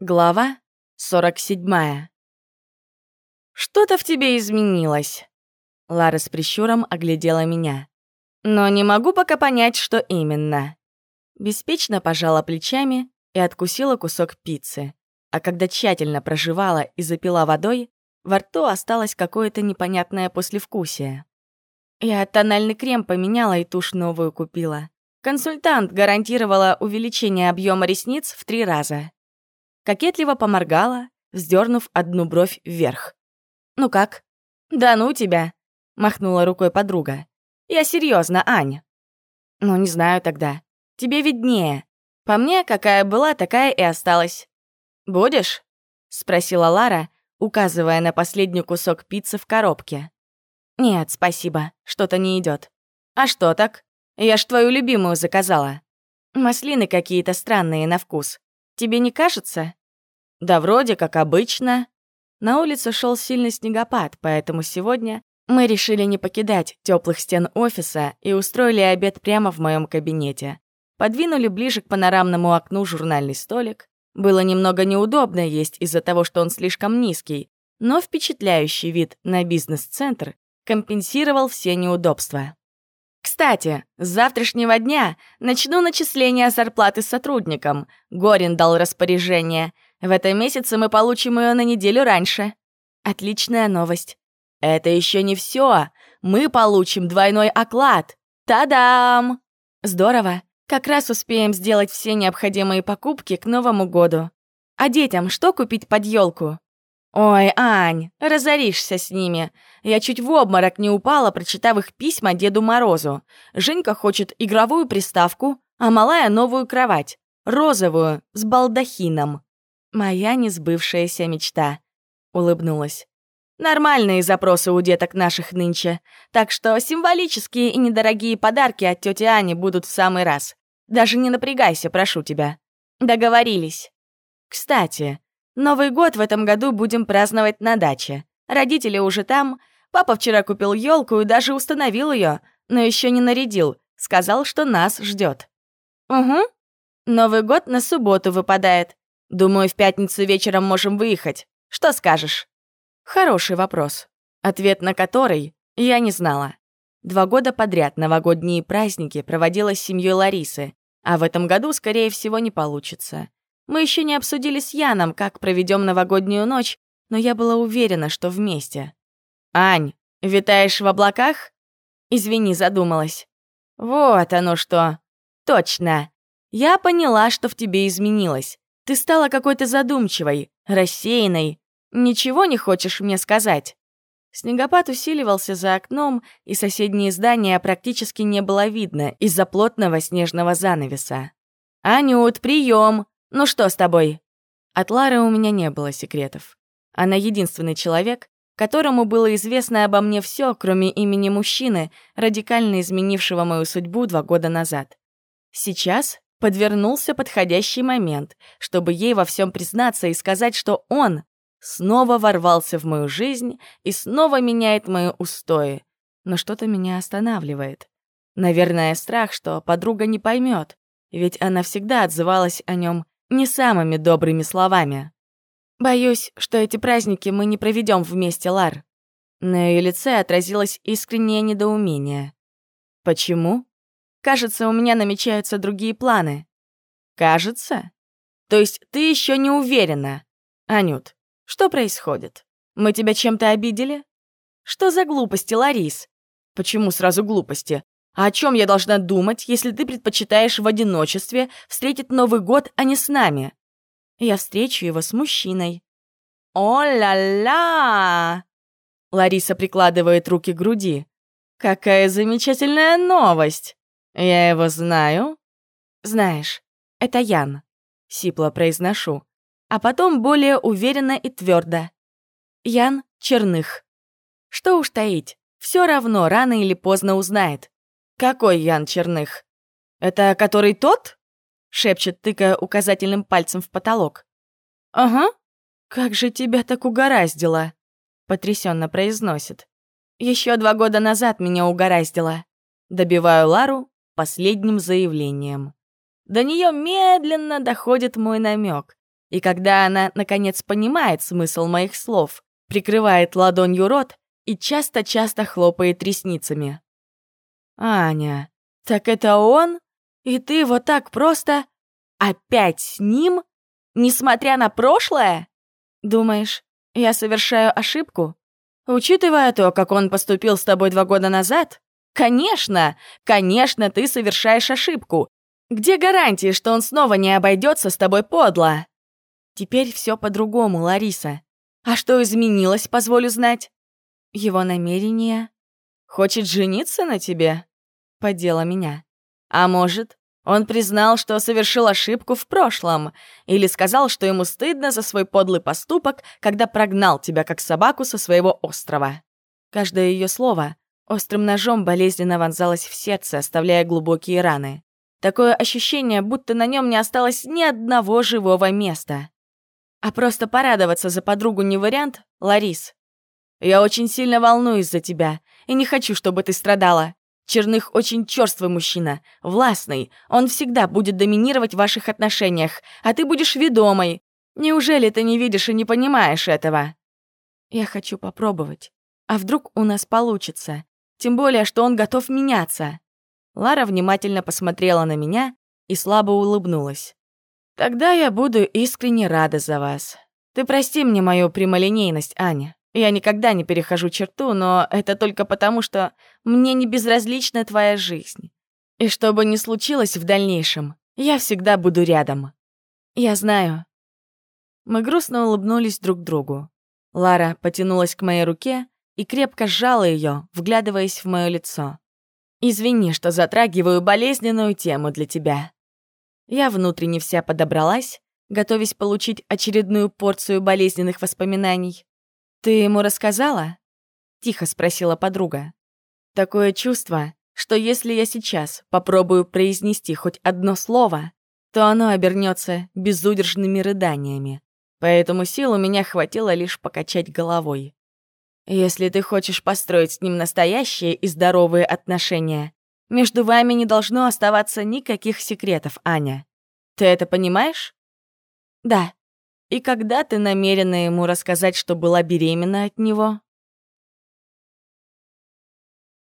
Глава 47. «Что-то в тебе изменилось», — Лара с прищуром оглядела меня. «Но не могу пока понять, что именно». Беспечно пожала плечами и откусила кусок пиццы. А когда тщательно проживала и запила водой, во рту осталось какое-то непонятное послевкусие. Я тональный крем поменяла и тушь новую купила. Консультант гарантировала увеличение объема ресниц в три раза. Кокетливо поморгала, вздернув одну бровь вверх. «Ну как?» «Да ну тебя!» — махнула рукой подруга. «Я серьезно, Ань». «Ну, не знаю тогда. Тебе виднее. По мне, какая была, такая и осталась». «Будешь?» — спросила Лара, указывая на последний кусок пиццы в коробке. «Нет, спасибо, что-то не идет. «А что так? Я ж твою любимую заказала. Маслины какие-то странные на вкус. Тебе не кажется?» «Да вроде как обычно». На улице шел сильный снегопад, поэтому сегодня мы решили не покидать теплых стен офиса и устроили обед прямо в моем кабинете. Подвинули ближе к панорамному окну журнальный столик. Было немного неудобно есть из-за того, что он слишком низкий, но впечатляющий вид на бизнес-центр компенсировал все неудобства. Кстати, с завтрашнего дня начну начисление зарплаты сотрудникам. Горин дал распоряжение. В этом месяце мы получим ее на неделю раньше. Отличная новость. Это еще не все. Мы получим двойной оклад. Та-дам! Здорово. Как раз успеем сделать все необходимые покупки к Новому году. А детям что купить под елку? «Ой, Ань, разоришься с ними. Я чуть в обморок не упала, прочитав их письма Деду Морозу. Женька хочет игровую приставку, а малая — новую кровать. Розовую, с балдахином. Моя несбывшаяся мечта», — улыбнулась. «Нормальные запросы у деток наших нынче, так что символические и недорогие подарки от тети Ани будут в самый раз. Даже не напрягайся, прошу тебя. Договорились. Кстати, Новый год в этом году будем праздновать на даче. Родители уже там. Папа вчера купил елку и даже установил ее, но еще не нарядил. Сказал, что нас ждет. Угу. Новый год на субботу выпадает. Думаю, в пятницу вечером можем выехать. Что скажешь? Хороший вопрос. Ответ на который я не знала. Два года подряд новогодние праздники проводила с семьей Ларисы, а в этом году, скорее всего, не получится. Мы еще не обсудили с Яном, как проведем новогоднюю ночь, но я была уверена, что вместе. «Ань, витаешь в облаках?» Извини, задумалась. «Вот оно что. Точно. Я поняла, что в тебе изменилось. Ты стала какой-то задумчивой, рассеянной. Ничего не хочешь мне сказать?» Снегопад усиливался за окном, и соседние здания практически не было видно из-за плотного снежного занавеса. «Анют, прием! «Ну что с тобой?» От Лары у меня не было секретов. Она единственный человек, которому было известно обо мне все, кроме имени мужчины, радикально изменившего мою судьбу два года назад. Сейчас подвернулся подходящий момент, чтобы ей во всем признаться и сказать, что он снова ворвался в мою жизнь и снова меняет мои устои. Но что-то меня останавливает. Наверное, страх, что подруга не поймет, ведь она всегда отзывалась о нем не самыми добрыми словами. «Боюсь, что эти праздники мы не проведем вместе, Лар». На ее лице отразилось искреннее недоумение. «Почему? Кажется, у меня намечаются другие планы». «Кажется? То есть ты еще не уверена?» «Анют, что происходит? Мы тебя чем-то обидели?» «Что за глупости, Ларис?» «Почему сразу глупости? А о чем я должна думать, если ты предпочитаешь в одиночестве встретить Новый год, а не с нами? Я встречу его с мужчиной. О-ля-ля! Лариса прикладывает руки к груди. Какая замечательная новость! Я его знаю? Знаешь, это Ян. Сипло произношу. А потом более уверенно и твердо. Ян Черных. Что уж таить, все равно рано или поздно узнает. «Какой Ян Черных? Это который тот?» — шепчет, тыкая указательным пальцем в потолок. «Ага. Как же тебя так угораздило?» — потрясенно произносит. Еще два года назад меня угораздило. Добиваю Лару последним заявлением. До нее медленно доходит мой намек. И когда она, наконец, понимает смысл моих слов, прикрывает ладонью рот и часто-часто хлопает ресницами. «Аня, так это он? И ты вот так просто опять с ним? Несмотря на прошлое? Думаешь, я совершаю ошибку? Учитывая то, как он поступил с тобой два года назад? Конечно, конечно, ты совершаешь ошибку. Где гарантии, что он снова не обойдется с тобой подло? Теперь все по-другому, Лариса. А что изменилось, позволю знать? Его намерение? Хочет жениться на тебе? Подела меня. А может, он признал, что совершил ошибку в прошлом, или сказал, что ему стыдно за свой подлый поступок, когда прогнал тебя как собаку со своего острова. Каждое ее слово острым ножом болезненно вонзалось в сердце, оставляя глубокие раны. Такое ощущение, будто на нем не осталось ни одного живого места. А просто порадоваться за подругу не вариант, Ларис. Я очень сильно волнуюсь за тебя и не хочу, чтобы ты страдала. Черных очень черствый мужчина, властный. Он всегда будет доминировать в ваших отношениях, а ты будешь ведомой. Неужели ты не видишь и не понимаешь этого? Я хочу попробовать. А вдруг у нас получится? Тем более, что он готов меняться. Лара внимательно посмотрела на меня и слабо улыбнулась. Тогда я буду искренне рада за вас. Ты прости мне мою прямолинейность, Аня. Я никогда не перехожу черту, но это только потому, что мне не безразлична твоя жизнь. И что бы ни случилось в дальнейшем, я всегда буду рядом. Я знаю. Мы грустно улыбнулись друг другу. Лара потянулась к моей руке и крепко сжала ее, вглядываясь в мое лицо. «Извини, что затрагиваю болезненную тему для тебя». Я внутренне вся подобралась, готовясь получить очередную порцию болезненных воспоминаний. «Ты ему рассказала?» — тихо спросила подруга. «Такое чувство, что если я сейчас попробую произнести хоть одно слово, то оно обернется безудержными рыданиями. Поэтому сил у меня хватило лишь покачать головой. Если ты хочешь построить с ним настоящие и здоровые отношения, между вами не должно оставаться никаких секретов, Аня. Ты это понимаешь? Да. И когда ты намерена ему рассказать, что была беременна от него?